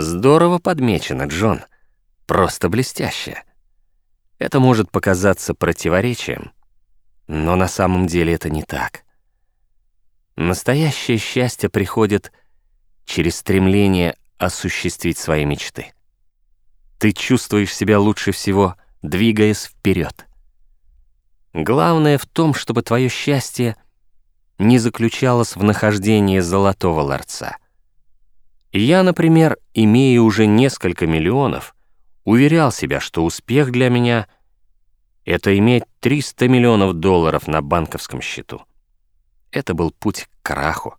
Здорово подмечено, Джон. Просто блестяще. Это может показаться противоречием, но на самом деле это не так. Настоящее счастье приходит через стремление осуществить свои мечты. Ты чувствуешь себя лучше всего, двигаясь вперед. Главное в том, чтобы твое счастье не заключалось в нахождении золотого ларца. Я, например, имея уже несколько миллионов, уверял себя, что успех для меня — это иметь 300 миллионов долларов на банковском счету. Это был путь к краху.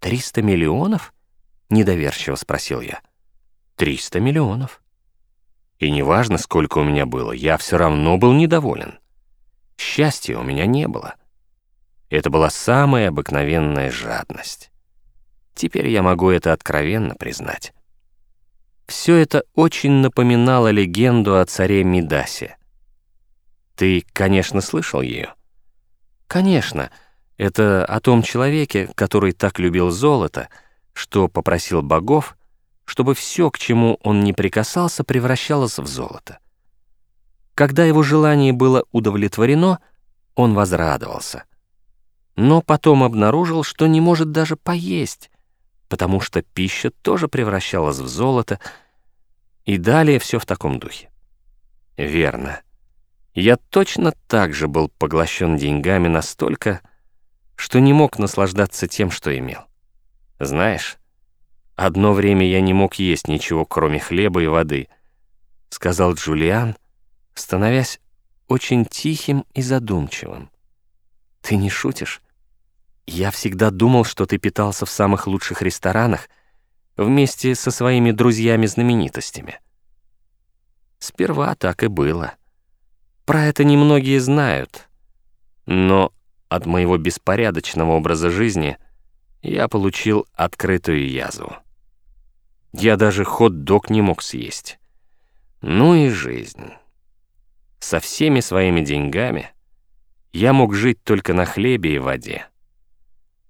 «Триста миллионов?» — недоверчиво спросил я. «Триста миллионов». И неважно, сколько у меня было, я все равно был недоволен. Счастья у меня не было. Это была самая обыкновенная жадность. Теперь я могу это откровенно признать. Все это очень напоминало легенду о царе Мидасе. Ты, конечно, слышал ее? Конечно, это о том человеке, который так любил золото, что попросил богов, чтобы все, к чему он не прикасался, превращалось в золото. Когда его желание было удовлетворено, он возрадовался. Но потом обнаружил, что не может даже поесть, потому что пища тоже превращалась в золото, и далее все в таком духе. Верно. Я точно так же был поглощен деньгами настолько, что не мог наслаждаться тем, что имел. Знаешь, одно время я не мог есть ничего, кроме хлеба и воды, сказал Джулиан, становясь очень тихим и задумчивым. Ты не шутишь? Я всегда думал, что ты питался в самых лучших ресторанах вместе со своими друзьями-знаменитостями. Сперва так и было. Про это немногие знают. Но от моего беспорядочного образа жизни я получил открытую язву. Я даже хот-дог не мог съесть. Ну и жизнь. Со всеми своими деньгами я мог жить только на хлебе и воде.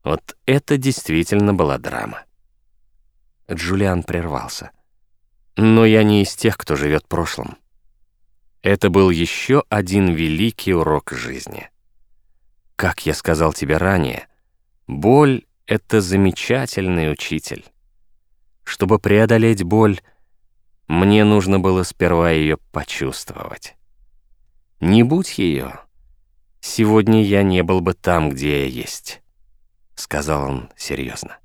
Вот это действительно была драма. Джулиан прервался. Но я не из тех, кто живет прошлым. Это был еще один великий урок жизни. Как я сказал тебе ранее, боль — это замечательный учитель. Чтобы преодолеть боль, мне нужно было сперва ее почувствовать. Не будь ее, сегодня я не был бы там, где я есть, — сказал он серьезно.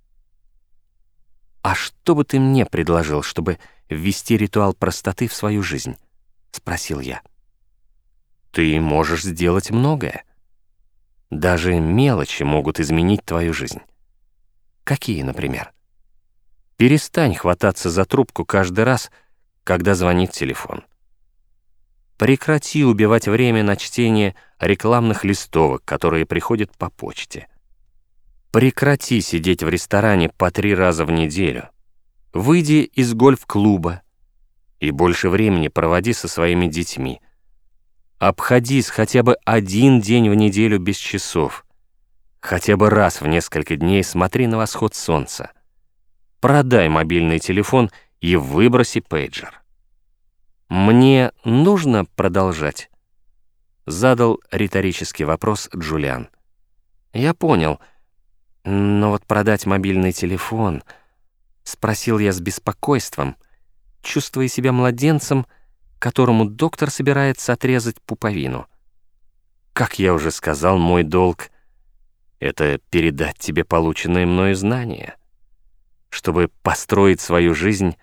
«А что бы ты мне предложил, чтобы ввести ритуал простоты в свою жизнь?» — спросил я. «Ты можешь сделать многое. Даже мелочи могут изменить твою жизнь. Какие, например? Перестань хвататься за трубку каждый раз, когда звонит телефон. Прекрати убивать время на чтение рекламных листовок, которые приходят по почте. Прекрати сидеть в ресторане по три раза в неделю. Выйди из гольф-клуба и больше времени проводи со своими детьми — Обходись хотя бы один день в неделю без часов. Хотя бы раз в несколько дней смотри на восход солнца. Продай мобильный телефон и выброси пейджер. «Мне нужно продолжать?» Задал риторический вопрос Джулиан. «Я понял. Но вот продать мобильный телефон...» Спросил я с беспокойством, чувствуя себя младенцем, которому доктор собирается отрезать пуповину. Как я уже сказал, мой долг — это передать тебе полученные мною знания. Чтобы построить свою жизнь,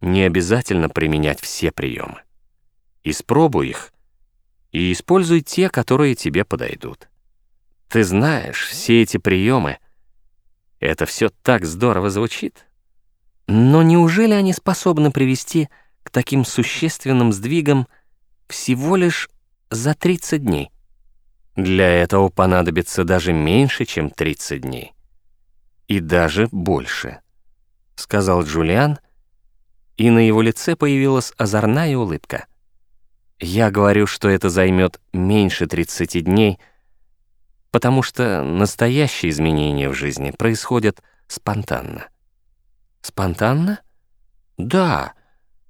не обязательно применять все приемы. Испробуй их и используй те, которые тебе подойдут. Ты знаешь, все эти приемы — это все так здорово звучит. Но неужели они способны привести к таким существенным сдвигам всего лишь за 30 дней. Для этого понадобится даже меньше, чем 30 дней. И даже больше, сказал Джулиан, и на его лице появилась озорная улыбка. Я говорю, что это займет меньше 30 дней, потому что настоящие изменения в жизни происходят спонтанно. Спонтанно? Да,